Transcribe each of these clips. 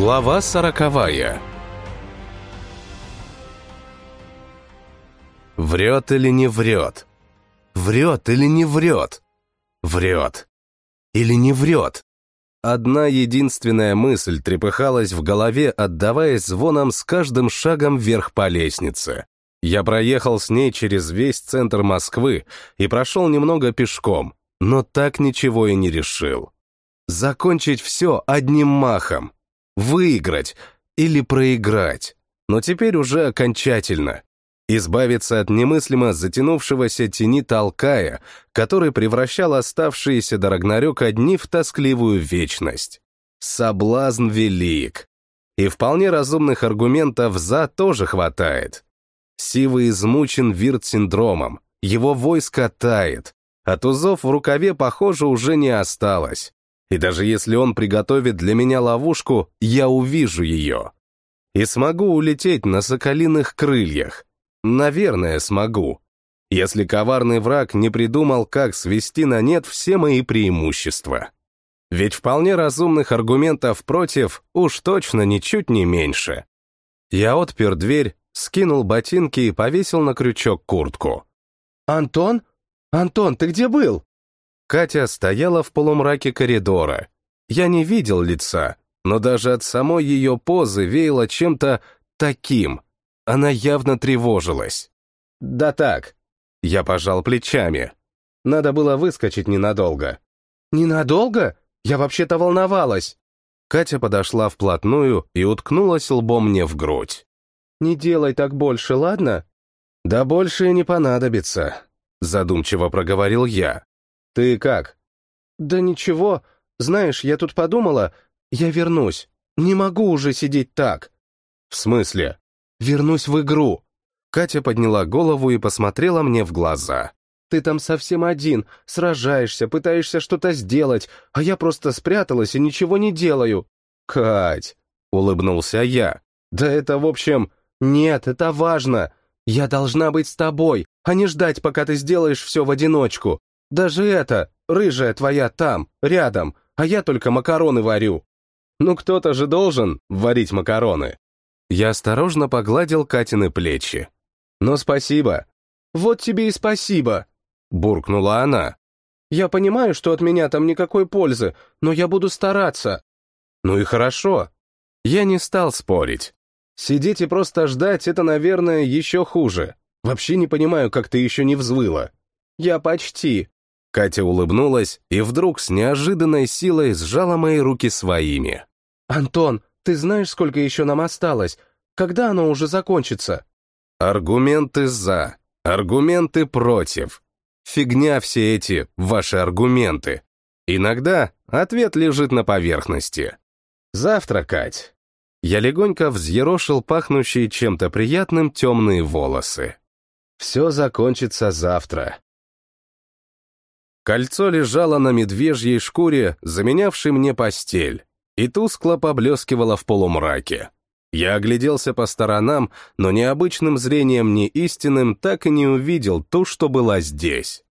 Глава сороковая Врет или не врет? Врет или не врет? Врет. Или не врет? Одна единственная мысль трепыхалась в голове, отдаваясь звоном с каждым шагом вверх по лестнице. Я проехал с ней через весь центр Москвы и прошел немного пешком, но так ничего и не решил. Закончить все одним махом. Выиграть или проиграть. Но теперь уже окончательно. Избавиться от немыслимо затянувшегося тени толкая, который превращал оставшиеся до Рагнарёка дни в тоскливую вечность. Соблазн велик. И вполне разумных аргументов «за» тоже хватает. Сивый измучен вирт-синдромом, его войско тает, а тузов в рукаве, похоже, уже не осталось. И даже если он приготовит для меня ловушку, я увижу ее. И смогу улететь на соколиных крыльях. Наверное, смогу. Если коварный враг не придумал, как свести на нет все мои преимущества. Ведь вполне разумных аргументов против уж точно ничуть не меньше. Я отпер дверь, скинул ботинки и повесил на крючок куртку. «Антон? Антон, ты где был?» Катя стояла в полумраке коридора. Я не видел лица, но даже от самой ее позы веяло чем-то таким. Она явно тревожилась. «Да так». Я пожал плечами. Надо было выскочить ненадолго. «Ненадолго? Я вообще-то волновалась». Катя подошла вплотную и уткнулась лбом мне в грудь. «Не делай так больше, ладно?» «Да больше не понадобится», — задумчиво проговорил я. «Ты как?» «Да ничего. Знаешь, я тут подумала, я вернусь. Не могу уже сидеть так». «В смысле?» «Вернусь в игру». Катя подняла голову и посмотрела мне в глаза. «Ты там совсем один, сражаешься, пытаешься что-то сделать, а я просто спряталась и ничего не делаю». «Кать!» — улыбнулся я. «Да это, в общем...» «Нет, это важно. Я должна быть с тобой, а не ждать, пока ты сделаешь все в одиночку. Даже это, рыжая твоя там, рядом, а я только макароны варю. Ну кто-то же должен варить макароны. Я осторожно погладил Катины плечи. Но спасибо. Вот тебе и спасибо, буркнула она. Я понимаю, что от меня там никакой пользы, но я буду стараться. Ну и хорошо. Я не стал спорить. Сидеть и просто ждать — это, наверное, еще хуже. Вообще не понимаю, как ты еще не взвыла. Я почти. Катя улыбнулась и вдруг с неожиданной силой сжала мои руки своими. «Антон, ты знаешь, сколько еще нам осталось? Когда оно уже закончится?» Аргументы «за», аргументы «против». Фигня все эти ваши аргументы. Иногда ответ лежит на поверхности. Завтра, Кать. Я легонько взъерошил пахнущие чем-то приятным темные волосы. Все закончится завтра. Кольцо лежало на медвежьей шкуре, заменявшей мне постель, и тускло поблескивало в полумраке. Я огляделся по сторонам, но необычным зрением, ни истинным, так и не увидел ту, что была здесь.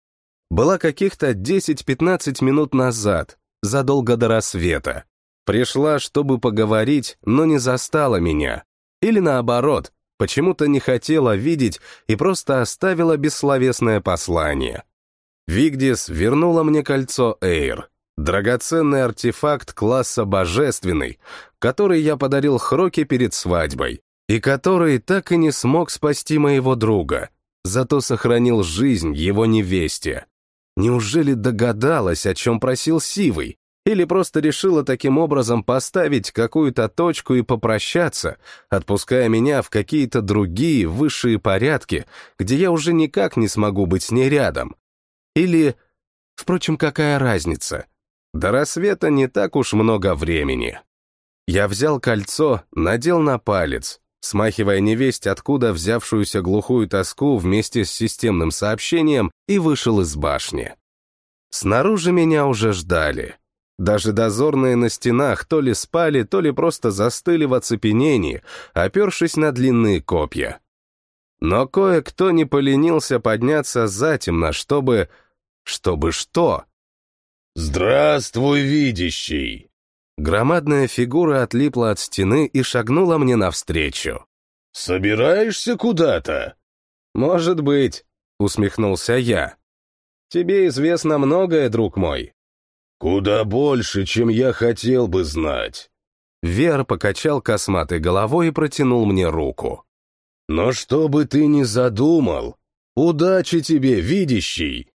Была каких-то 10-15 минут назад, задолго до рассвета. Пришла, чтобы поговорить, но не застала меня. Или наоборот, почему-то не хотела видеть и просто оставила бессловесное послание. Вигдис вернула мне кольцо Эйр, драгоценный артефакт класса божественный, который я подарил Хроке перед свадьбой, и который так и не смог спасти моего друга, зато сохранил жизнь его невесте. Неужели догадалась, о чем просил Сивый, или просто решила таким образом поставить какую-то точку и попрощаться, отпуская меня в какие-то другие высшие порядки, где я уже никак не смогу быть с ней рядом, или... Впрочем, какая разница? До рассвета не так уж много времени. Я взял кольцо, надел на палец, смахивая невесть, откуда взявшуюся глухую тоску вместе с системным сообщением, и вышел из башни. Снаружи меня уже ждали. Даже дозорные на стенах то ли спали, то ли просто застыли в оцепенении, опершись на длинные копья. Но кое-кто не поленился подняться затемно, чтобы чтобы что? «Здравствуй, видящий!» Громадная фигура отлипла от стены и шагнула мне навстречу. «Собираешься куда-то?» «Может быть», — усмехнулся я. «Тебе известно многое, друг мой». «Куда больше, чем я хотел бы знать». Вер покачал косматой головой и протянул мне руку. «Но что бы ты ни задумал, удачи тебе, видящий!»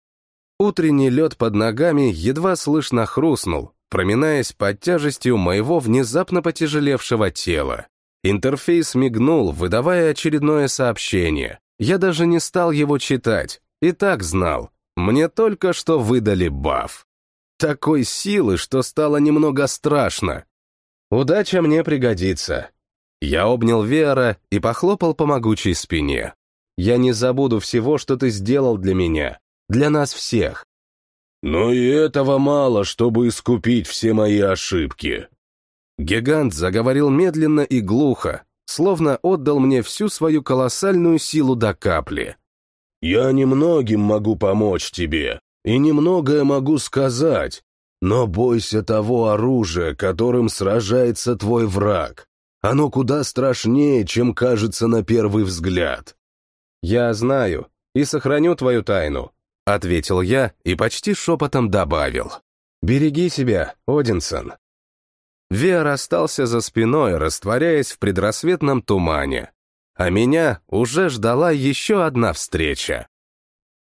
Утренний лед под ногами едва слышно хрустнул, проминаясь под тяжестью моего внезапно потяжелевшего тела. Интерфейс мигнул, выдавая очередное сообщение. Я даже не стал его читать, и так знал. Мне только что выдали баф. Такой силы, что стало немного страшно. Удача мне пригодится. Я обнял Веера и похлопал по могучей спине. Я не забуду всего, что ты сделал для меня, для нас всех. Но и этого мало, чтобы искупить все мои ошибки. Гигант заговорил медленно и глухо, словно отдал мне всю свою колоссальную силу до капли. «Я немногим могу помочь тебе, и немногое могу сказать, но бойся того оружия, которым сражается твой враг. Оно куда страшнее, чем кажется на первый взгляд». «Я знаю и сохраню твою тайну», — ответил я и почти шепотом добавил. «Береги себя, Одинсон». Веар остался за спиной, растворяясь в предрассветном тумане. А меня уже ждала еще одна встреча.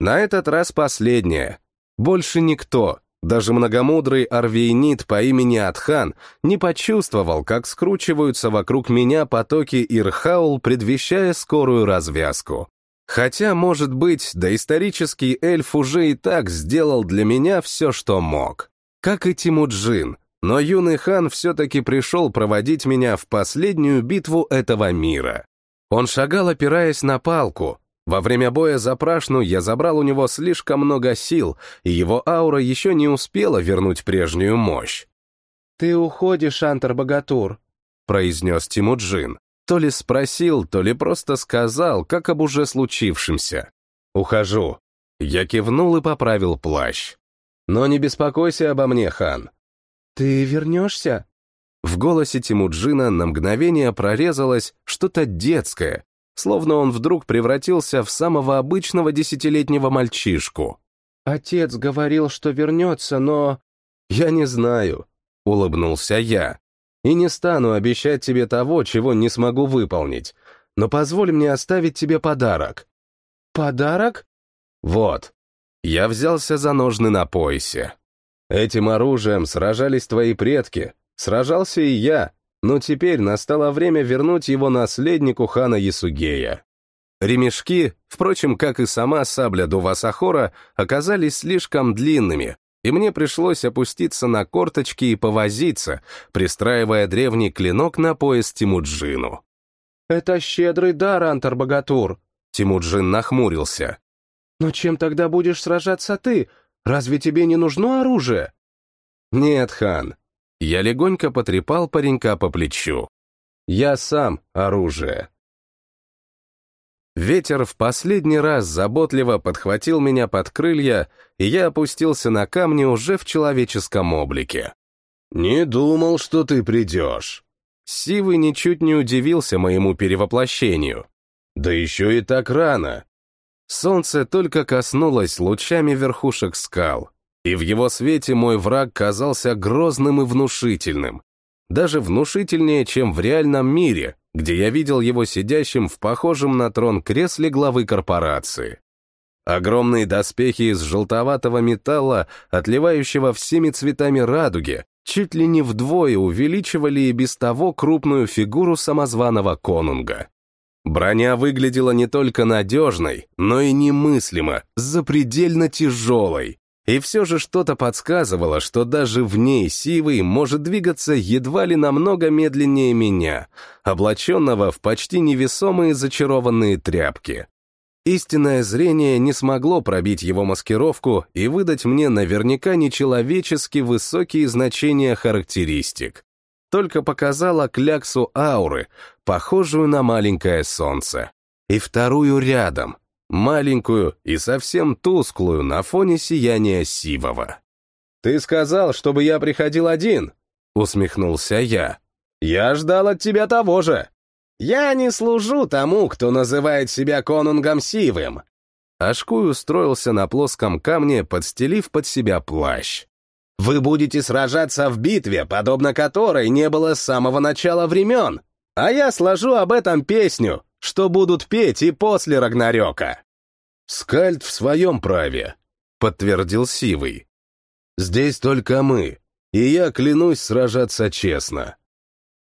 На этот раз последняя. Больше никто, даже многомудрый арвейнит по имени Атхан, не почувствовал, как скручиваются вокруг меня потоки Ирхаул, предвещая скорую развязку. Хотя, может быть, доисторический эльф уже и так сделал для меня все, что мог. Как и Тимуджин, но юный хан все-таки пришел проводить меня в последнюю битву этого мира. Он шагал, опираясь на палку. Во время боя за Прашну я забрал у него слишком много сил, и его аура еще не успела вернуть прежнюю мощь. «Ты уходишь, Антар-богатур», — произнес Тимуджин. То ли спросил, то ли просто сказал, как об уже случившемся. «Ухожу». Я кивнул и поправил плащ. «Но не беспокойся обо мне, хан. «Ты вернешься?» В голосе Тимуджина на мгновение прорезалось что-то детское, словно он вдруг превратился в самого обычного десятилетнего мальчишку. «Отец говорил, что вернется, но...» «Я не знаю», — улыбнулся я. «И не стану обещать тебе того, чего не смогу выполнить, но позволь мне оставить тебе подарок». «Подарок?» «Вот». Я взялся за ножны на поясе. Этим оружием сражались твои предки, сражался и я, но теперь настало время вернуть его наследнику хана Ясугея. Ремешки, впрочем, как и сама сабля Дувасахора, оказались слишком длинными, и мне пришлось опуститься на корточки и повозиться, пристраивая древний клинок на пояс Тимуджину. «Это щедрый дар, Антар-богатур», — Тимуджин нахмурился. «Но чем тогда будешь сражаться ты? Разве тебе не нужно оружие?» «Нет, хан». Я легонько потрепал паренька по плечу. «Я сам оружие». Ветер в последний раз заботливо подхватил меня под крылья, и я опустился на камни уже в человеческом облике. «Не думал, что ты придешь». Сивый ничуть не удивился моему перевоплощению. «Да еще и так рано. Солнце только коснулось лучами верхушек скал, и в его свете мой враг казался грозным и внушительным. Даже внушительнее, чем в реальном мире, где я видел его сидящим в похожем на трон кресле главы корпорации. Огромные доспехи из желтоватого металла, отливающего всеми цветами радуги, чуть ли не вдвое увеличивали и без того крупную фигуру самозваного конунга. Броня выглядела не только надежной, но и немыслимо, запредельно тяжелой. И все же что-то подсказывало, что даже в ней Сивый может двигаться едва ли намного медленнее меня, облаченного в почти невесомые зачарованные тряпки. Истинное зрение не смогло пробить его маскировку и выдать мне наверняка нечеловечески высокие значения характеристик только показала кляксу ауры, похожую на маленькое солнце. И вторую рядом, маленькую и совсем тусклую на фоне сияния сивого. «Ты сказал, чтобы я приходил один!» — усмехнулся я. «Я ждал от тебя того же. Я не служу тому, кто называет себя конунгом Сивым». Ашкуй устроился на плоском камне, подстелив под себя плащ. «Вы будете сражаться в битве, подобно которой не было с самого начала времен, а я сложу об этом песню, что будут петь и после Рагнарёка». «Скальд в своем праве», — подтвердил Сивый. «Здесь только мы, и я клянусь сражаться честно».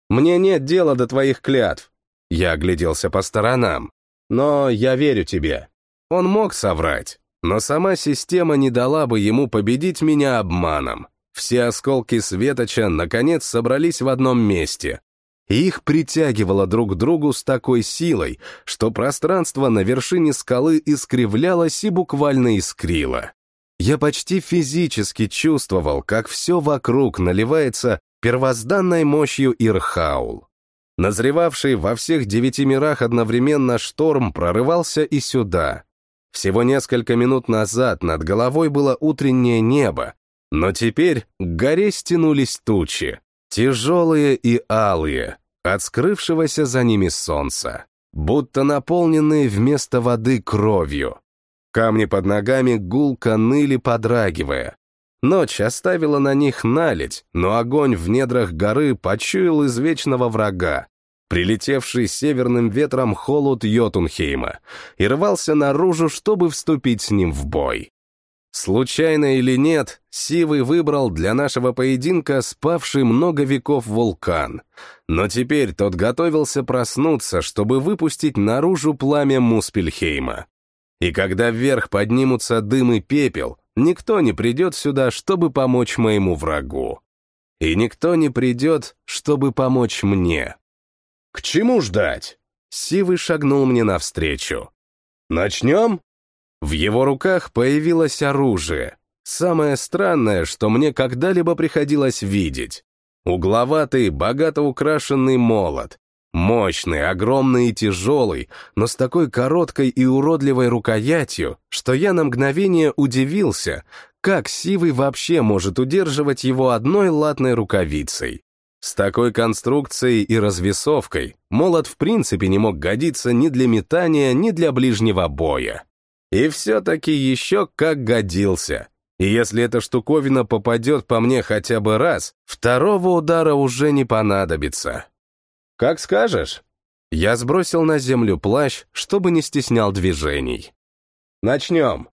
«Мне нет дела до твоих клятв», — я огляделся по сторонам. «Но я верю тебе». Он мог соврать, но сама система не дала бы ему победить меня обманом. Все осколки Светоча наконец собрались в одном месте, и их притягивало друг к другу с такой силой, что пространство на вершине скалы искривлялось и буквально искрило. Я почти физически чувствовал, как все вокруг наливается первозданной мощью Ирхаул. Назревавший во всех девяти мирах одновременно шторм прорывался и сюда. Всего несколько минут назад над головой было утреннее небо, но теперь к горе стянулись тучи, тяжелые и алые, от скрывшегося за ними солнца, будто наполненные вместо воды кровью. Камни под ногами гулко ныли, подрагивая. Ночь оставила на них наледь, но огонь в недрах горы почуял извечного врага, прилетевший северным ветром холод Йотунхейма, и рвался наружу, чтобы вступить с ним в бой. Случайно или нет, Сивый выбрал для нашего поединка спавший много веков вулкан, но теперь тот готовился проснуться, чтобы выпустить наружу пламя Муспельхейма. И когда вверх поднимутся дым и пепел, никто не придет сюда, чтобы помочь моему врагу. И никто не придет, чтобы помочь мне. «К чему ждать?» Сивый шагнул мне навстречу. «Начнем?» В его руках появилось оружие. Самое странное, что мне когда-либо приходилось видеть. Угловатый, богато украшенный молот. Мощный, огромный и тяжелый, но с такой короткой и уродливой рукоятью, что я на мгновение удивился, как Сивый вообще может удерживать его одной латной рукавицей. С такой конструкцией и развесовкой молот в принципе не мог годиться ни для метания, ни для ближнего боя. И все-таки еще как годился. И если эта штуковина попадет по мне хотя бы раз, второго удара уже не понадобится. Как скажешь. Я сбросил на землю плащ, чтобы не стеснял движений. Начнем.